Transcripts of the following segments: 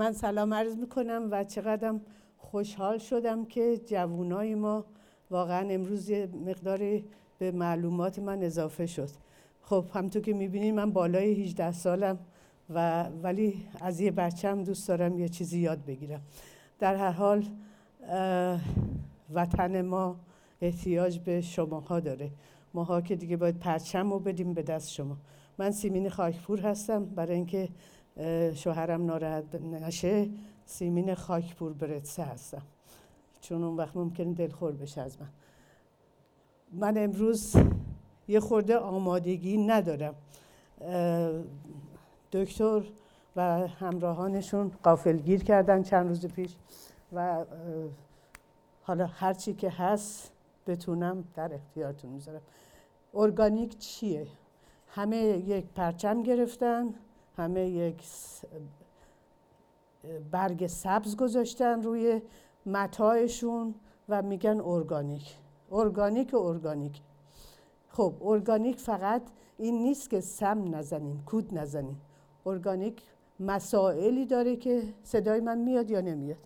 من سلام عرض می‌کنم و چقدرم خوشحال شدم که جوانای ما واقعا امروز یه مقداری به معلومات من اضافه شد. خب همطور که می‌بینید من بالای 18 سالم و ولی از یه بچم دوست دارم یه چیزی یاد بگیرم. در هر حال وطن ما احتیاج به شماها داره. ماها که دیگه باید پرچم رو بدیم به دست شما. من سیمین خاکپور هستم. برای اینکه شوهرم ناراحت نشه سیمین خاکپور برتسه هستم. چون اون وقت ممکنه دلخور بشه از من. من امروز یه خورده آمادگی ندارم. دکتر و همراهانشون قافلگیر کردن چند روز پیش و حالا هرچی که هست بتونم در اختیارتون می‌ذارم. ارگانیک چیه؟ همه یک پرچم گرفتن. همه یک برگ سبز گذاشتن روی متاعشون و میگن ارگانیک. ارگانیک ارگانیک. خب ارگانیک فقط این نیست که سم نزنیم کود نزنیم. ارگانیک مسائلی داره که صدای من میاد یا نمیاد.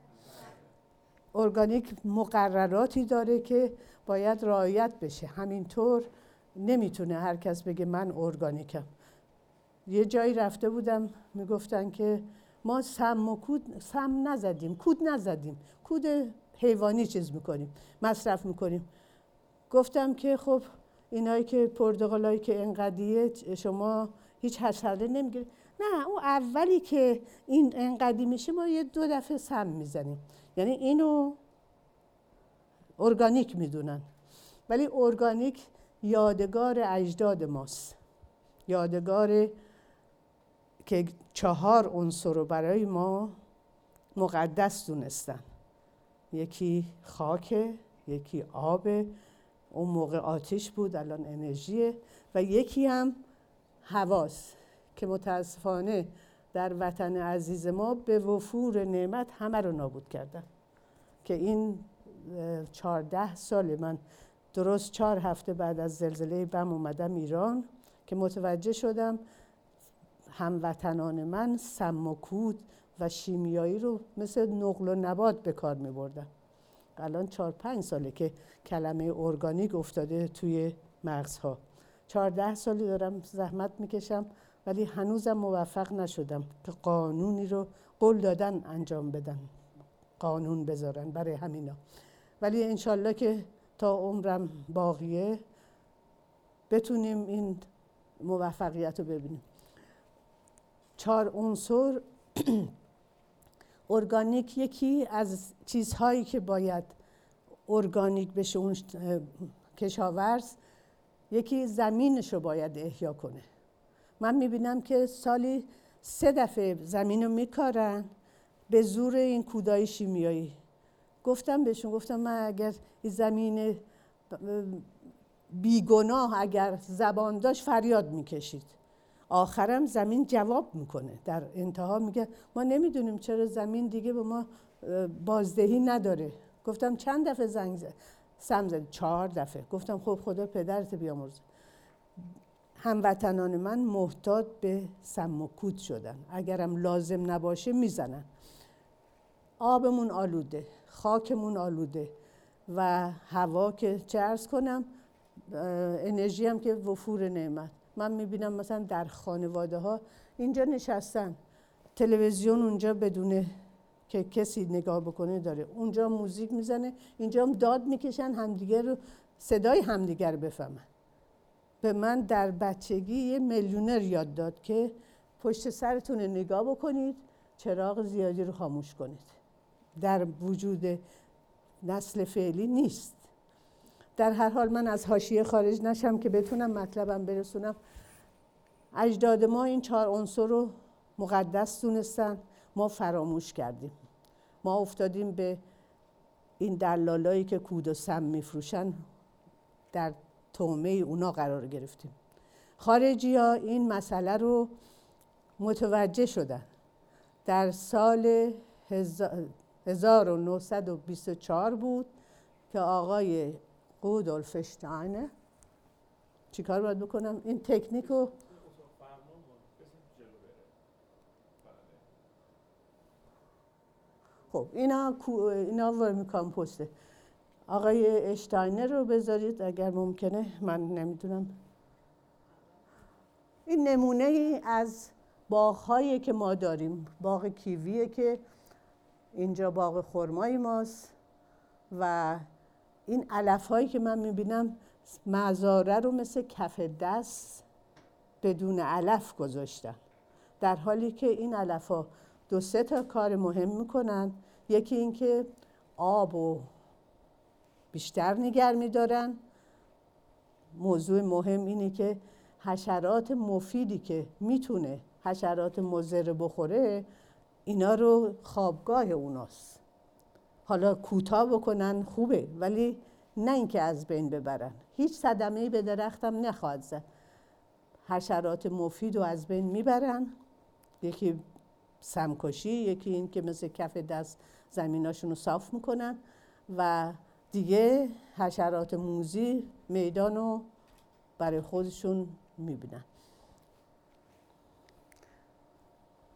ارگانیک مقرراتی داره که باید رعایت بشه. همینطور نمی‌تونه هر کس بگه من ارگانیکم. یه جایی رفته بودم می‌گفتن که ما سم و کود سم نزدیم کود نزدیم کود حیوانی چیز می‌کنیم مصرف می‌کنیم. گفتم که خب اینایی که پرتغالایی که انقدیه شما هیچ حشره نمی‌گیره نه اون اولی که این انقدی میشه ما یه دو دفعه سم می‌زنیم. یعنی اینو ارگانیک می‌دونن. ولی ارگانیک یادگار اجداد ماست. یادگار که چهار عنصر رو برای ما مقدس دونستن. یکی خاک یکی آب اون موقع آتش بود الان انرژیه. و یکی هم هواست که متاسفانه در وطن عزیز ما به وفور نعمت همه رو نابود کردن. که این چهارده سال من درست چهار هفته بعد از زلزله بم اومدم ایران که متوجه شدم هموطنان من سم و کود و شیمیایی رو مثل نقل و نبات به کار می بردن. الان چهار پنج ساله که کلمه ارگانیک افتاده توی مغزها. چهارده سالی دارم زحمت می‌کشم ولی هنوزم موفق نشدم که قانونی رو قول دادن انجام بدن. قانون بذارن برای همینا. ولی انشالله که تا عمرم باقیه بتونیم این موفقیت رو ببینیم. چهار عنصر ارگانیک یکی از چیزهایی که باید ارگانیک بشه اون کشاورز یکی زمینش رو باید احیا کنه. من می‌بینم که سالی سه دفعه زمین رو میکارن به زور این کودای شیمیایی گفتم بهشون گفتم من اگر این زمین بیگناه اگر زبان داشت فریاد می‌کشید. آخرم زمین جواب می‌کنه. در انتها میگه ما نمی‌دونیم چرا زمین دیگه به ما بازدهی نداره. گفتم چند دفعه زنگ زد؟ سم زد. چهار دفعه. گفتم خب خدا پدرت بیامرز هموطنان من محتاط به سم و کود شدن. اگرم لازم نباشه می‌زنن. آبمون آلوده خاکمون آلوده و هوا که چه کنم انرژی هم که وفور نعمت. من می‌بینم مثلا در خانواده ها اینجا نشستن تلویزیون اونجا بدونه که کسی نگاه بکنه داره. اونجا موزیک می‌زنه اینجا هم داد می‌کشن همدیگر رو صدای همدیگر بفهمن. به من در بچگی یه میلیونر یاد داد که پشت سرتون نگاه بکنید چراغ زیادی رو خاموش کنید. در وجود نسل فعلی نیست. در هر حال من از حاشیه خارج نشم که بتونم مطلبم برسونم. اجداد ما این چهار عنصر رو مقدس دونستن ما فراموش کردیم. ما افتادیم به این دلالایی که کود و سم میفروشن در تومه اونا قرار گرفتیم. خارجی ها این مسئله رو متوجه شدن. در سال 1924 بود که آقای قودولفشتاینه چیکار باید بکنم؟ این تکنیک رو خب اینا اینا ورمی کامپوسته آقای اشتاینر رو بذارید اگر ممکنه من نمی‌دونم این نمونه ای از باغهایی که ما داریم باغ کیویه که اینجا باغ خرمای ماست و این علف هایی که من می‌بینم مزاره رو مثل کف دست بدون علف گذاشتن در حالی که این علف ها دو سه تا کار مهم می‌کنن. یکی اینکه آب و بیشتر نگر میدارن. موضوع مهم اینه که حشرات مفیدی که می‌تونه حشرات مزر بخوره اینا رو خوابگاه اوناست. حالا کوتاه بکنن خوبه ولی نه اینکه از بین ببرن. هیچ صدمه به درختم نخواهد زد. حشرات مفید رو از بین می‌برن. یکی سمکشی یکی این که مثل کف دست زمیناشون رو صاف می‌کنن و دیگه حشرات موزی میدان رو برای خودشون می‌بینن.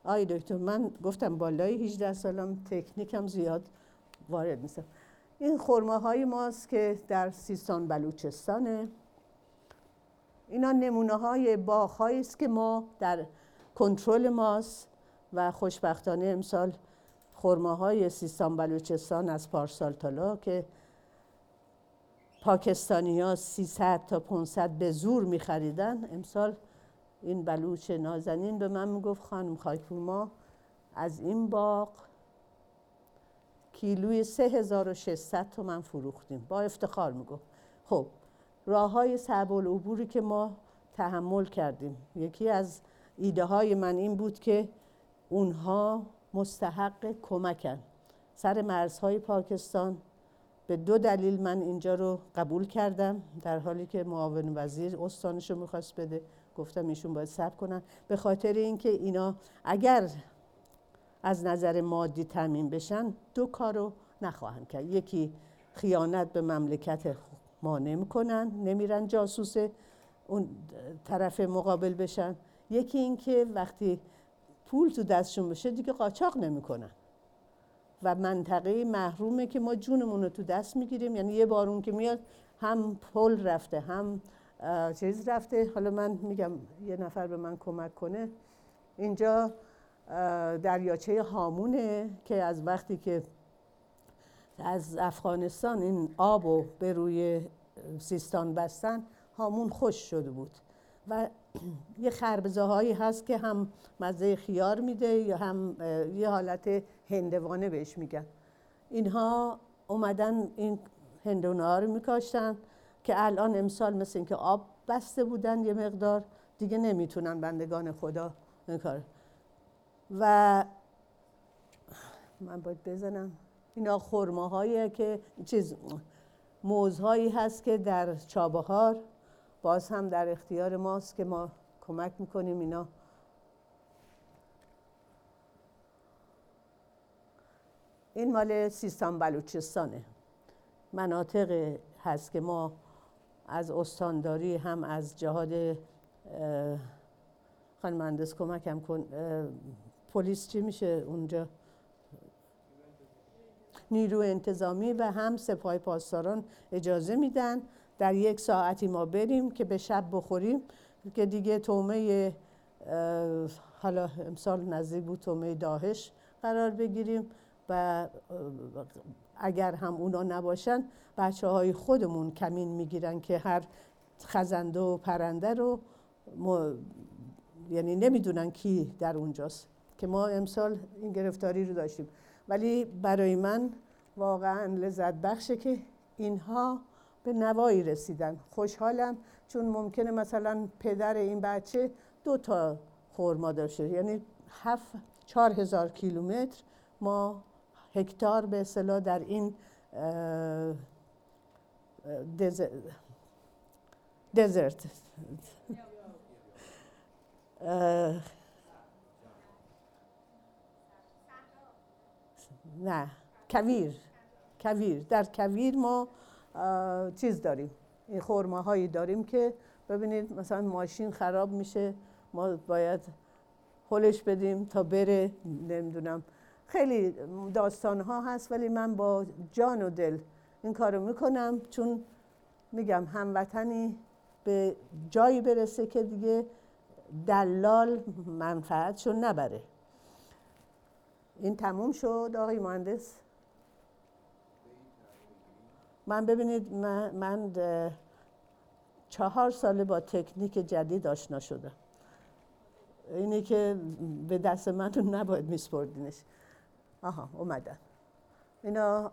آی دکتر من گفتم بالای 18 سالم تکنیکم زیاد وارد نیستم. این خورمه های ماست که در سیستان بلوچستانه. اینا نمونه های باغ است که ما در کنترل ماست. و خوشبختانه امسال خورمه های سیستان بلوچستان از پارسال تالا که پاکستانی ها 300 تا 500 به زور می خریدن امسال این بلوچ نازنین به من می‌گفت خانم خاکپور از این باغ کیلوی 3600 تومن فروختیم. با افتخار می‌گفت. خب راه های صعب که ما تحمل کردیم. یکی از ایده های من این بود که اونها مستحق کمکن. سر مرزهای پاکستان به دو دلیل من اینجا رو قبول کردم در حالی که معاون وزیر استانش رو می‌خواست بده. گفتم ایشون باید سب کنن. به خاطر اینکه اینا اگر از نظر مادی تمیم بشن دو کارو نخواهند کرد. یکی خیانت به مملکت ما نمی‌کنن نمیرن جاسوس اون طرف مقابل بشن. یکی اینکه وقتی پول تو دستشون بشه دیگه قاچاق نمی‌کنن. و منطقه محرومه که ما جونمون رو تو دست می‌گیریم. یعنی یه بارون که میاد هم پل رفته هم چیز رفته. حالا من میگم یه نفر به من کمک کنه. اینجا دریاچه هامونه که از وقتی که از افغانستان این آب رو به روی سیستان بستن هامون خوش شده بود. و یه خربزه هایی هست که هم مزه خیار میده یا هم یه حالت هندوانه بهش میگن. اینها اومدن این هندونه ها رو میکاشتن که الان امسال مثل اینکه آب بسته بودن یه مقدار دیگه نمی‌تونن بندگان خدا این کار و من باید بزنم. اینا خورمه که چیز موزهایی هست که در چابهار باز هم در اختیار ماست که ما کمک می‌کنیم اینا. این مال سیستان بلوچستانه. مناطق هست که ما از استانداری هم از جهاد خانم مهندس کمکم کن پلیس چی میشه اونجا؟ نیرو انتظامی و هم سپاه پاسداران اجازه میدن در یک ساعتی ما بریم که به شب بخوریم که دیگه تومه حالا امسال نزدیک بود تومه داهش قرار بگیریم و اگر هم اونا نباشن بچه های خودمون کمین می‌گیرن که هر خزنده و پرنده رو یعنی نمی‌دونن کی در اونجاست که ما امسال این گرفتاری رو داشتیم. ولی برای من واقعا لذت بخشه که اینها به نوایی رسیدن. خوشحالم چون ممکنه مثلا پدر این بچه دو تا خورما داشته یعنی هفت چهار هزار کیلومتر ما هکتار به اصطلاح در این دزرت. نه کویر. کویر. در کویر ما چیز داریم. این خورمه هایی داریم که ببینید مثلا ماشین خراب میشه ما باید هلش بدیم تا بره نمی‌دونم. خیلی داستان ها هست ولی من با جان و دل این کارو می‌کنم چون میگم هموطنی به جایی برسه که دیگه دلال منفعتشو نبره. این تموم شد آقای مهندس. من ببینید من, چهار ساله با تکنیک جدید آشنا شدم. اینی که به دست من نباید میسپردینش. آها اومدن اینا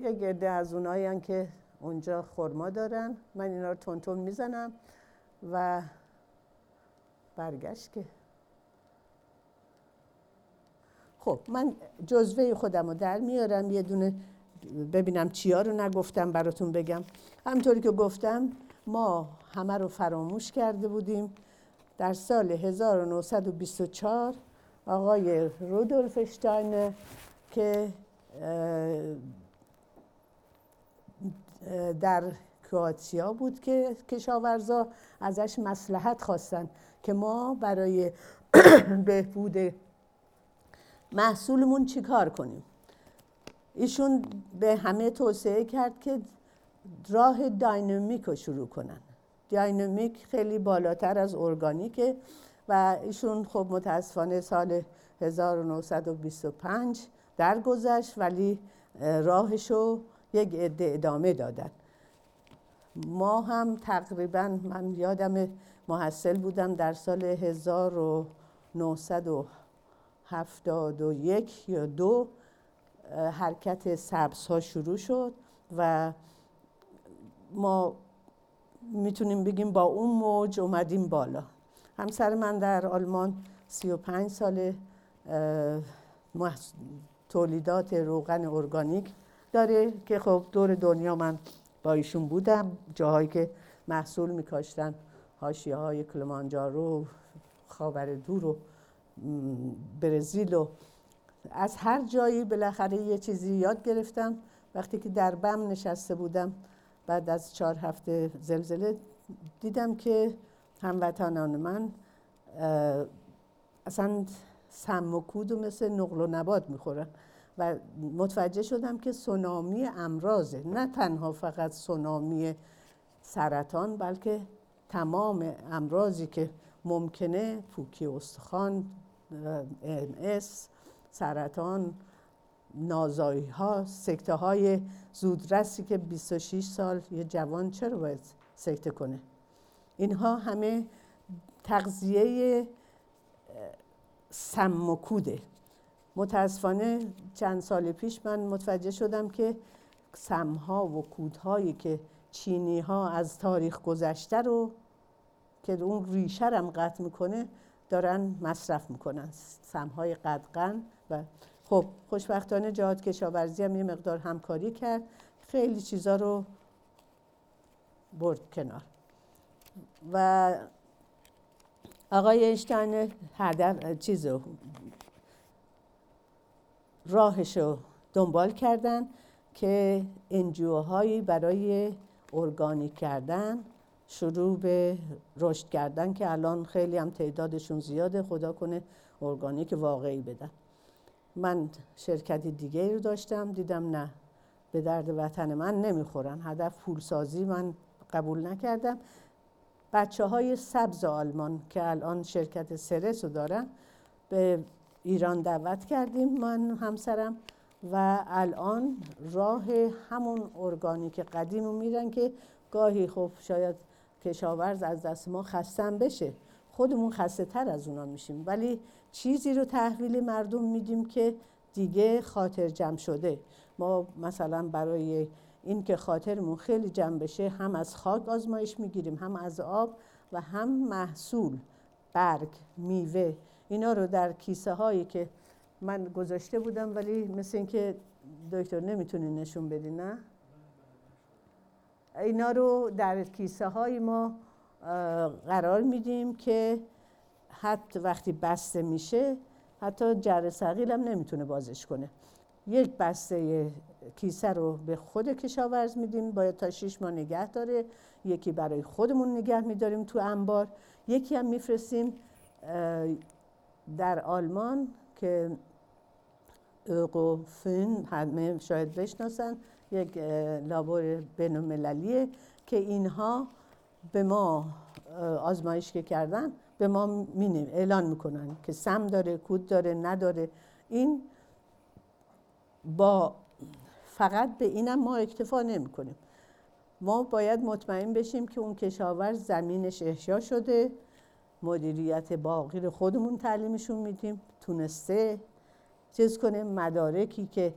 یه گرده از اونایی که اونجا خورما دارن. من اینا رو تون می‌زنم و برگشت که. خب من جزوه خودم رو در میارم. یه دونه ببینم چیا رو نگفتم براتون بگم. همطوری که گفتم ما همه رو فراموش کرده بودیم. در سال 1924 آقای رودولف اشتاینر که در کرواتیا بود که کشاورزا ازش مسلحت خواستن که ما برای بهبود محصولمون چیکار کنیم. ایشون به همه توصیه کرد که راه داینامیک رو شروع کنن. داینامیک خیلی بالاتر از ارگانیکه و ایشون خب متاسفانه سال 1925 درگذشت ولی راهشو یک عده ادامه دادن. ما هم تقریبا من یادم محصل بودم در سال 1971 یا دو حرکت سبز ها شروع شد و ما می‌تونیم بگیم با اون موج اومدیم بالا. همسر من در آلمان 35 سال تولیدات روغن ارگانیک داره که خب دور دنیا من با ایشون بودم. جاهایی که محصول میکاشتن هاشیه های کلمانجارو خاور دور و برزیل و از هر جایی بالاخره یه چیزی یاد گرفتم. وقتی که در بم نشسته بودم بعد از چهار هفته زلزله دیدم که هموطنان من اصلا سم و کود و مثل نقل و نبات می‌خورن. و متوجه شدم که سونامی امراضه. نه تنها فقط سونامی سرطان بلکه تمام امراضی که ممکنه پوکی استخوان ام سرطان نازایی ها سکته های زودرسی که 26 سال یه جوان چرا باید سکته کنه؟ اینها همه تغذیه سم و کوده متاسفانه چند سال پیش من متوجه شدم که سمها و کودهایی که چینی ها از تاریخ گذشته رو که اون ریشه هم قطع می‌کنه دارن مصرف می‌کنن سمهای قدقن و خب خوشبختانه جهاد کشاورزی هم یه مقدار همکاری کرد. خیلی چیزا رو برد کنار. و آقای اینشتین هدف چیز راهش رو دنبال کردن که انجیوهایی برای ارگانیک کردن شروع به رشد کردن که الان خیلی هم تعدادشون زیاده خدا کنه ارگانیک واقعی بدن. من شرکت دیگه رو داشتم دیدم نه به درد وطن من نمی‌خورن. هدف پولسازی من قبول نکردم. بچه های سبز آلمان که الان شرکت سرس رو دارن به ایران دعوت کردیم من همسرم و الان راه همون ارگانیک قدیم رو میرن که گاهی خب شاید کشاورز از دست ما خستن بشه. خودمون خسته تر از اونا میشیم. ولی چیزی رو تحویل مردم میدیم که دیگه خاطر جمع شده. ما مثلا برای این که خاطرمون خیلی جمع بشه هم از خاک آزمایش می‌گیریم هم از آب و هم محصول برگ میوه. اینا رو در کیسه هایی که من گذاشته بودم ولی مثل اینکه دکتر نمی‌تونی نشون بدی نه؟ اینا رو در کیسه های ما قرار میدیم که حتی وقتی بسته میشه حتی جر سقیل هم نمی‌تونه بازش کنه. یک بسته کیسه رو به خود کشاورز میدیم باید تا شیش ماه نگه داره. یکی برای خودمون نگه میداریم تو انبار. یکی هم میفرستیم در آلمان که اوقوفین همه شاید بشناسن. یک لابور بین که اینها به ما آزمایش که کردن به ما مینیم اعلان می‌کنن که سم داره کود داره نداره. این با فقط به اینم ما اکتفا نمی کنیم ما باید مطمئن بشیم که اون کشاورز زمینش احیا شده. مدیریت باقی خودمون تعلیمشون میدیم. تونسته چیز کنه مدارکی که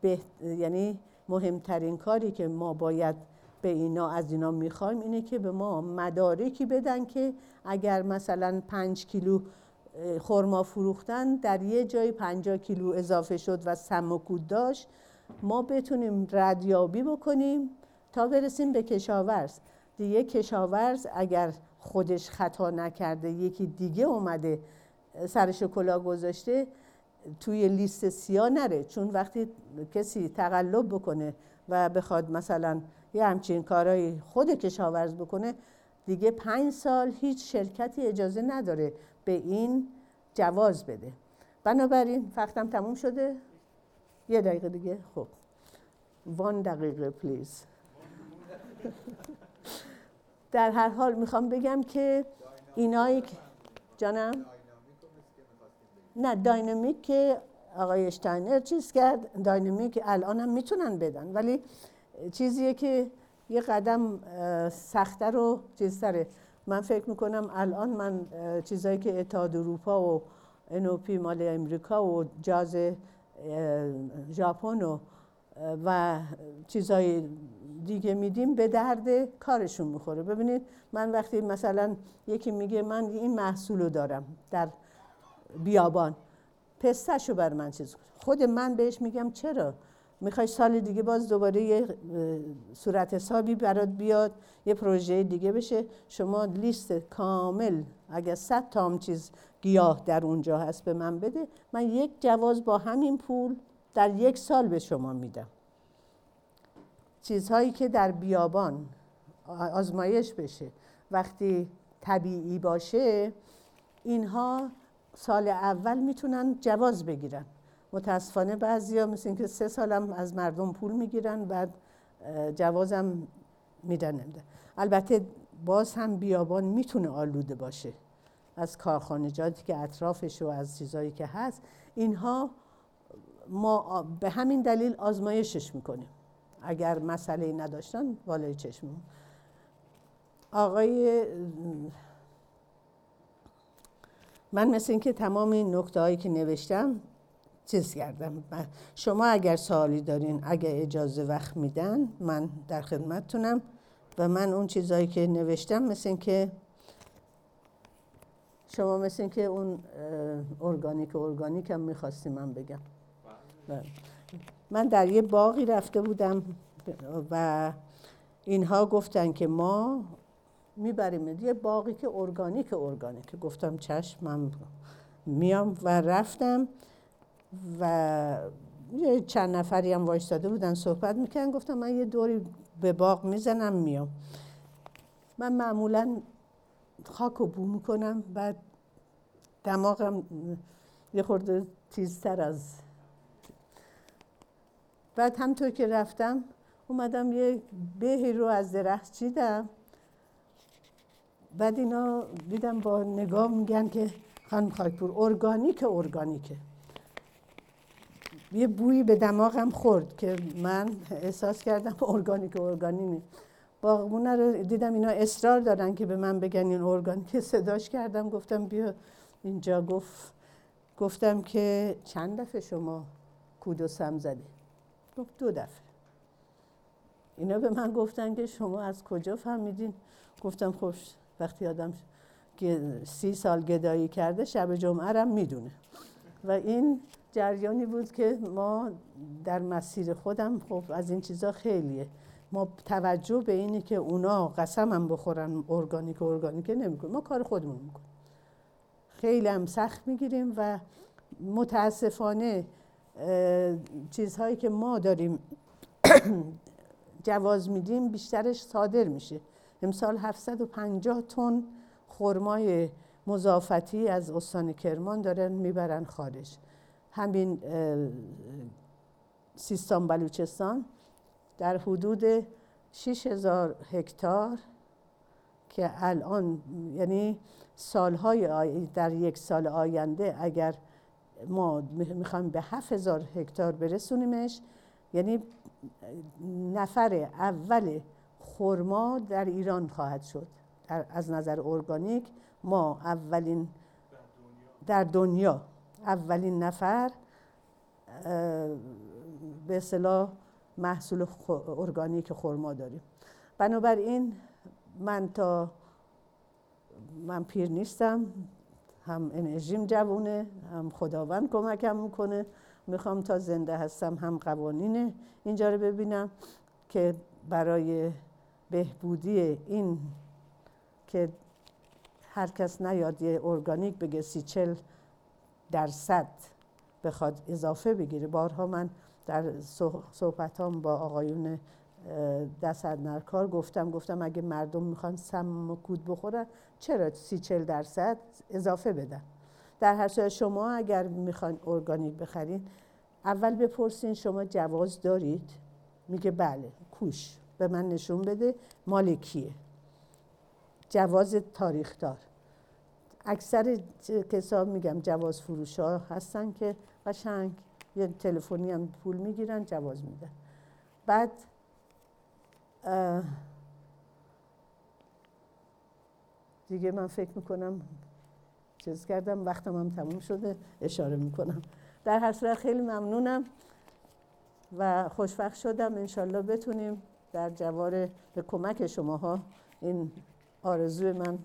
به یعنی مهمترین کاری که ما باید به اینا از اینا می‌خوایم اینه که به ما مدارکی بدن که اگر مثلا پنج کیلو خرما فروختن در یه جای پنجاه کیلو اضافه شد و سم و کود داشت ما بتونیم ردیابی بکنیم تا برسیم به کشاورز. دیگه کشاورز اگر خودش خطا نکرده یکی دیگه اومده سرش کلا گذاشته توی لیست سیاه نره. چون وقتی کسی تقلب بکنه و بخواد مثلا یه همچین کارهای خود کشاورز بکنه دیگه پنج سال هیچ شرکتی اجازه نداره به این جواز بده. بنابراین وقتم تموم شده. یه دقیقه دیگه. خب. وان دقیقه پلیز در هر حال می‌خوام بگم که اینایی که جانم؟ نه داینامیک که آقای اشتاینر چیز کرد داینامیک الان هم می‌تونن بدن. ولی چیزیه که یه قدم سخته رو چیز تره من فکر می‌کنم الان من چیزایی که اتحاد اروپا و انوپی مال امریکا و جاز ژاپن و و چیزای دیگه میدیم به درد کارشون می‌خوره. ببینید من وقتی مثلا یکی میگه من این محصول دارم در بیابان. پستشو بر من چیز خود من بهش میگم چرا؟ می‌خوای سال دیگه باز دوباره یه صورت حسابی برات بیاد یه پروژه دیگه بشه. شما لیست کامل اگر صد تام چیز گیاه در اونجا هست به من بده. من یک جواز با همین پول در یک سال به شما میدم. چیزهایی که در بیابان آزمایش بشه. وقتی طبیعی باشه اینها سال اول می‌تونن جواز بگیرن. متاسفانه بعضیا مثل اینکه سه سالم از مردم پول می‌گیرن بعد جوازم میدن البته باز هم بیابان می‌تونه آلوده باشه. از کارخانجاتی که اطرافش و از چیزایی که هست اینها ما به همین دلیل آزمایشش می‌کنیم. اگر مسئله نداشتن بالای چشم آقای من مثل اینکه تمام این نکته هایی که نوشتم چیز کردم. شما اگر سوالی دارین اگر اجازه وقت میدن من در خدمتتونم و من اون چیزهایی که نوشتم مثل اینکه شما مثل اینکه اون ارگانیک ارگانیک هم می‌خواستی من بگم. بله. من در یه باقی رفته بودم و اینها گفتن که ما می‌بریم. یه باقی که ارگانیک ارگانیک. گفتم چشم من میام و رفتم و یه چند نفری هم وایستاده بودن صحبت می‌کنن گفتم من یه دوری به باغ می‌زنم میام. من معمولا خاک و بو می‌کنم. بعد دماغم یه خورده تیزتر از بعد همطور که رفتم اومدم یه بهی رو از درخت چیدم. بعد اینا دیدم با نگاه میگن که خانم خاکپور ارگانیک ارگانیکه. یه بویی به دماغم خورد که من احساس کردم ارگانیک ارگانیک باغمونه رو دیدم اینا اصرار دارن که به من بگن این ارگانیک صداش کردم. گفتم بیا اینجا. گفت گفتم که چند دفعه شما کود و سم زدی؟ گفت دو دفعه. اینا به من گفتن که شما از کجا فهمیدین؟ گفتم خب وقتی آدم سی سال گدایی کرده شب جمعه هم می‌دونه. و این جریانی بود که ما در مسیر خودم خب از این چیزا خیلیه. ما توجه به اینی که اونا قسم هم بخورن ارگانیک ارگانیک نمی‌کنیم ما کار خودمون می‌کنیم. خیلی هم سخت می‌گیریم و متاسفانه چیزهایی که ما داریم جواز میدیم بیشترش صادر میشه. امسال 750 تن خرمای مضافتی از استان کرمان دارن می‌برن خارج. همین سیستان بلوچستان در حدود 6000 هکتار که الان یعنی سالهای در یک سال آینده اگر ما می‌خوایم به 7000 هکتار برسونیمش یعنی نفر اول خرما در ایران خواهد شد. از نظر ارگانیک ما اولین در دنیا اولین نفر به اصطلاح محصول ارگانیک خرما داریم. بنابراین من تا من پیر نیستم. هم انرژیم جوونه هم خداوند کمکم می‌کنه. می‌خوام تا زنده هستم هم قوانین اینجا رو ببینم که برای بهبودی این که هر کس نیاد یه ارگانیک بگه سی چل درصد بخواد اضافه بگیره. بارها من در صحبتام با آقایون دست نرکار گفتم گفتم اگه مردم می‌خوان سم و کود بخورن چرا سی چل درصد اضافه بدن؟ در هر صورت شما اگر می‌خوان ارگانیک بخرین اول بپرسین شما جواز دارید؟ میگه بله کوش. به من نشون بده مال کیه. جواز تاریخ دار اکثر کسا میگم جواز فروش ها هستن که قشنگ یه تلفنی هم پول می‌گیرن جواز میدن. بعد دیگه من فکر می‌کنم چیز کردم وقتم هم تموم شده اشاره می‌کنم. در هر صورت خیلی ممنونم و خوشبخت شدم. انشالله بتونیم در جوار به کمک شماها این آرزوی من